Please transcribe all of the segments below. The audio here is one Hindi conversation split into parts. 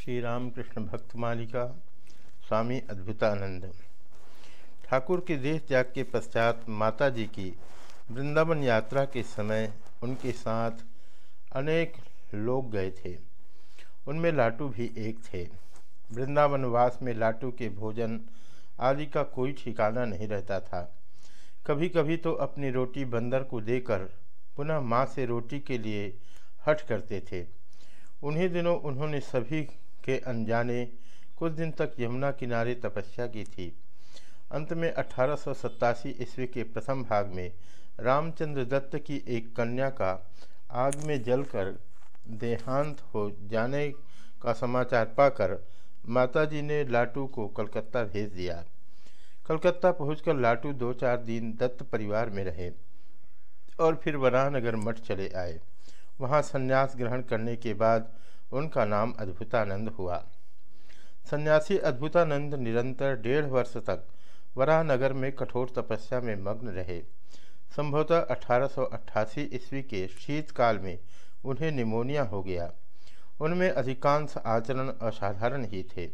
श्री रामकृष्ण भक्त मालिका, स्वामी अद्भुतानंद। ठाकुर के देश त्याग के पश्चात माता जी की वृंदावन यात्रा के समय उनके साथ अनेक लोग गए थे। उनमें लाटू भी एक थे। वृंदावन वास में लाटू के भोजन आदि का कोई ठिकाना नहीं रहता था। कभी कभी तो अपनी रोटी बंदर को देकर पुनः माँ से रोटी के लिए हट करते थे। उन्हीं दिनों उन्होंने सभी के अनजाने कुछ दिन तक यमुना किनारे तपस्या की थी। अंत में अठारह ईस्वी के प्रथम भाग में रामचंद्र दत्त की एक कन्या का आग में जलकर देहांत हो जाने का समाचार पाकर माताजी ने लाटू को कलकत्ता भेज दिया। कलकत्ता पहुंचकर लाटू दो चार दिन दत्त परिवार में रहे और फिर वरानगर मठ चले आए। वहाँ संन्यास ग्रहण करने के बाद उनका नाम अद्भुतानंद हुआ। सन्यासी अद्भुतानंद निरंतर डेढ़ वर्ष तक वरानगर में कठोर तपस्या में मग्न रहे। संभवतः अठारह सौ अट्ठासी ईस्वी के शीतकाल में उन्हें निमोनिया हो गया। उनमें अधिकांश आचरण असाधारण ही थे।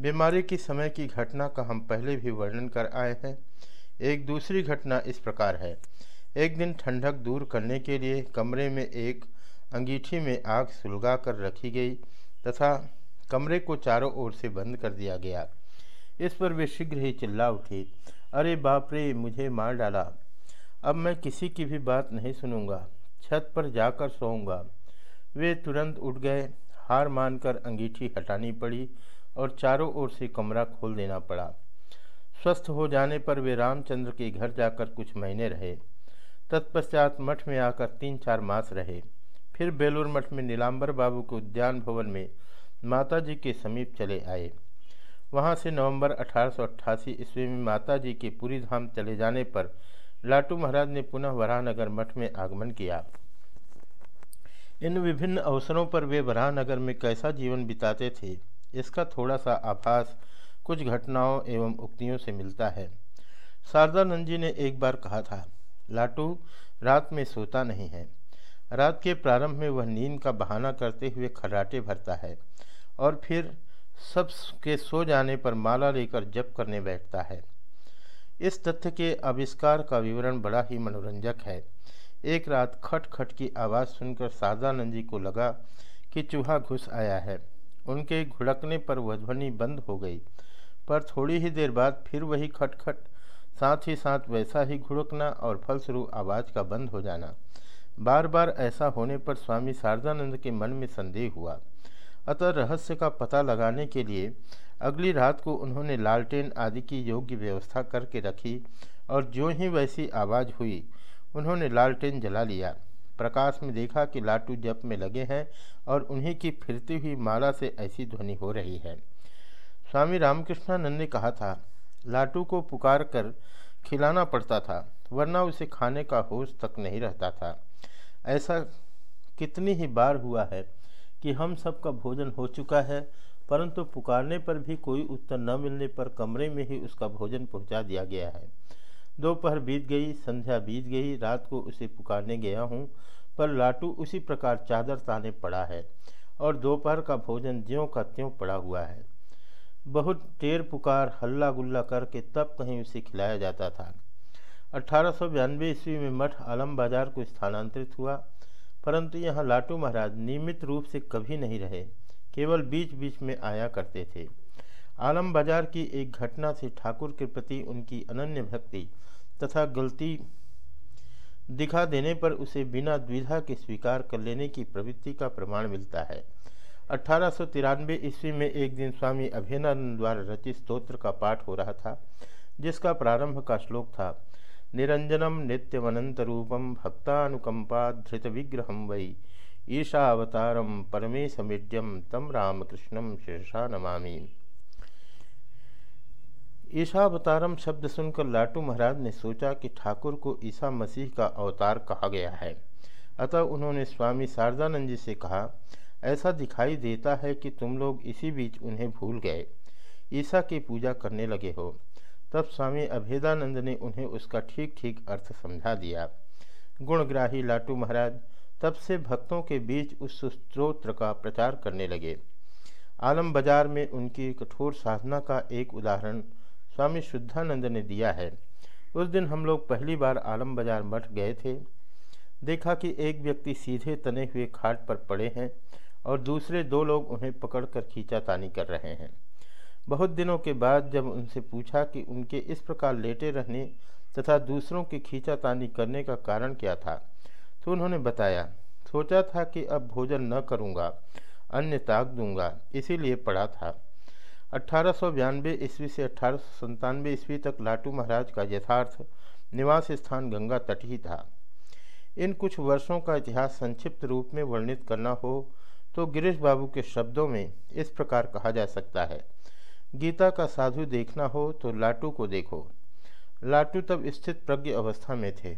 बीमारी की समय की घटना का हम पहले भी वर्णन कर आए हैं। एक दूसरी घटना इस प्रकार है। एक दिन ठंडक दूर करने के लिए कमरे में एक अंगीठी में आग सुलगा कर रखी गई तथा कमरे को चारों ओर से बंद कर दिया गया। इस पर वे शीघ्र ही चिल्ला उठी। अरे बाप रे मुझे मार डाला। अब मैं किसी की भी बात नहीं सुनूँगा। छत पर जाकर सोऊँगा। वे तुरंत उठ गए। हार मानकर अंगीठी हटानी पड़ी और चारों ओर से कमरा खोल देना पड़ा। स्वस्थ हो जाने पर वे रामचंद्र के घर जाकर कुछ महीने रहे। तत्पश्चात मठ में आकर तीन चार मास रहे। फिर बेलूर मठ में नीलाम्बर बाबू के उद्यान भवन में माता जी के समीप चले आए। वहाँ से नवंबर अठारह सौ अट्ठासी ईस्वी में माता जी के पूरी धाम चले जाने पर लाटू महाराज ने पुनः वराहनगर मठ में आगमन किया। इन विभिन्न अवसरों पर वे वरानगर में कैसा जीवन बिताते थे, इसका थोड़ा सा आभास कुछ घटनाओं एवं उक्तियों से मिलता है। शारदानंद जी ने एक बार कहा था, लाटू, रात में सोता नहीं है। रात के प्रारंभ में वह नींद का बहाना करते हुए खराटे भरता है और फिर सब के सो जाने पर माला लेकर जप करने बैठता है। इस तथ्य के आविष्कार का विवरण बड़ा ही मनोरंजक है। एक रात खट खट की आवाज़ सुनकर सादानंद जी को लगा कि चूहा घुस आया है। उनके घुड़कने पर वह ध्वनि बंद हो गई, पर थोड़ी ही देर बाद फिर वही खटखट, साथ ही साथ वैसा ही घुड़कना और फलस्वरूप आवाज़ का बंद हो जाना। बार बार ऐसा होने पर स्वामी शारदानंद के मन में संदेह हुआ। अतः रहस्य का पता लगाने के लिए अगली रात को उन्होंने लालटेन आदि की योग्य व्यवस्था करके रखी और जो ही वैसी आवाज़ हुई, उन्होंने लालटेन जला लिया। प्रकाश में देखा कि लाटू जप में लगे हैं और उन्हीं की फिरती हुई माला से ऐसी ध्वनि हो रही है। स्वामी रामकृष्णानंद ने कहा था, लाटू को पुकार कर खिलाना पड़ता था, वरना उसे खाने का होश तक नहीं रहता था। ऐसा कितनी ही बार हुआ है कि हम सबका भोजन हो चुका है, परंतु पुकारने पर भी कोई उत्तर न मिलने पर कमरे में ही उसका भोजन पहुँचा दिया गया है। दोपहर बीत गई, संध्या बीत गई, रात को उसे पुकारने गया हूँ, पर लाटू उसी प्रकार चादर ताने पड़ा है और दोपहर का भोजन ज्यों का त्यों पड़ा हुआ है। बहुत टेर पुकार, हल्ला गुल्ला करके तब कहीं उसे खिलाया जाता था। अठारह सौ ईस्वी में मठ आलम बाज़ार को स्थानांतरित हुआ, परंतु यहाँ लाटू महाराज नियमित रूप से कभी नहीं रहे, केवल बीच बीच में आया करते थे। आलम बाज़ार की एक घटना से ठाकुर के प्रति उनकी अनन्य भक्ति तथा गलती दिखा देने पर उसे बिना द्विधा के स्वीकार कर लेने की प्रवृत्ति का प्रमाण मिलता है। अठारह सौ तिरानवे ईस्वी में एक दिन स्वामी अभिनंद द्वारा रचित स्तोत्र का पाठ हो रहा था, जिसका प्रारंभ का श्लोक था निरंजनम नित्यमनंतरूपम भक्तानुकंपा धृत विग्रह वै। ईशावतारम परमेशमीड्यम तम रामकृष्णम शीर्षा नमामि। ईशावतारम शब्द सुनकर लाटू महाराज ने सोचा कि ठाकुर को ईसा मसीह का अवतार कहा गया है। अतः उन्होंने स्वामी शारदानंद जी से कहा, ऐसा दिखाई देता है कि तुम लोग इसी बीच उन्हें भूल गए। ईसा की पूजा करने लगे हो। तब स्वामी अभेदानंद ने उन्हें उसका ठीक ठीक अर्थ समझा दिया। गुणग्राही लाटू महाराज तब से भक्तों के बीच उस स्त्रोत्र का प्रचार करने लगे। आलम बाज़ार में उनकी कठोर साधना का एक उदाहरण स्वामी शुद्धानंद ने दिया है। उस दिन हम लोग पहली बार आलम बाज़ार मठ गए थे। देखा कि एक व्यक्ति सीधे तने हुए खाट पर पड़े हैं और दूसरे दो लोग उन्हें पकड़कर खींचातानी कर रहे हैं। बहुत दिनों के बाद जब उनसे पूछा कि उनके इस प्रकार लेटे रहने तथा दूसरों की खींचातानी करने का कारण क्या था तो उन्होंने बताया, सोचा था कि अब भोजन न करूँगा, अन्य ताक दूँगा, इसीलिए पड़ा था। अठारह ईस्वी से अठारह ईस्वी तक लाटू महाराज का यथार्थ निवास स्थान गंगा तट ही था। इन कुछ वर्षों का इतिहास संक्षिप्त रूप में वर्णित करना हो तो गिरीश बाबू के शब्दों में इस प्रकार कहा जा सकता है। गीता का साधु देखना हो तो लाटू को देखो। लाटू तब स्थित प्रज्ञ अवस्था में थे।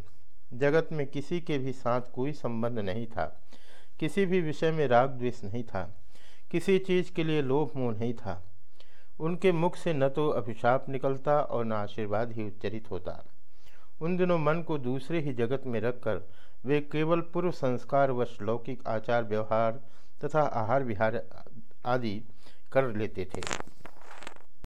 जगत में किसी के भी साथ कोई संबंध नहीं था। किसी भी विषय में राग द्वेष नहीं था। किसी चीज़ के लिए लोभ मोह नहीं था। उनके मुख से न तो अभिशाप निकलता और न आशीर्वाद ही उच्चरित होता। उन दिनों मन को दूसरे ही जगत में रखकर वे केवल पूर्व संस्कार वश लौकिक आचार व्यवहार तथा आहार विहार आदि कर लेते थे।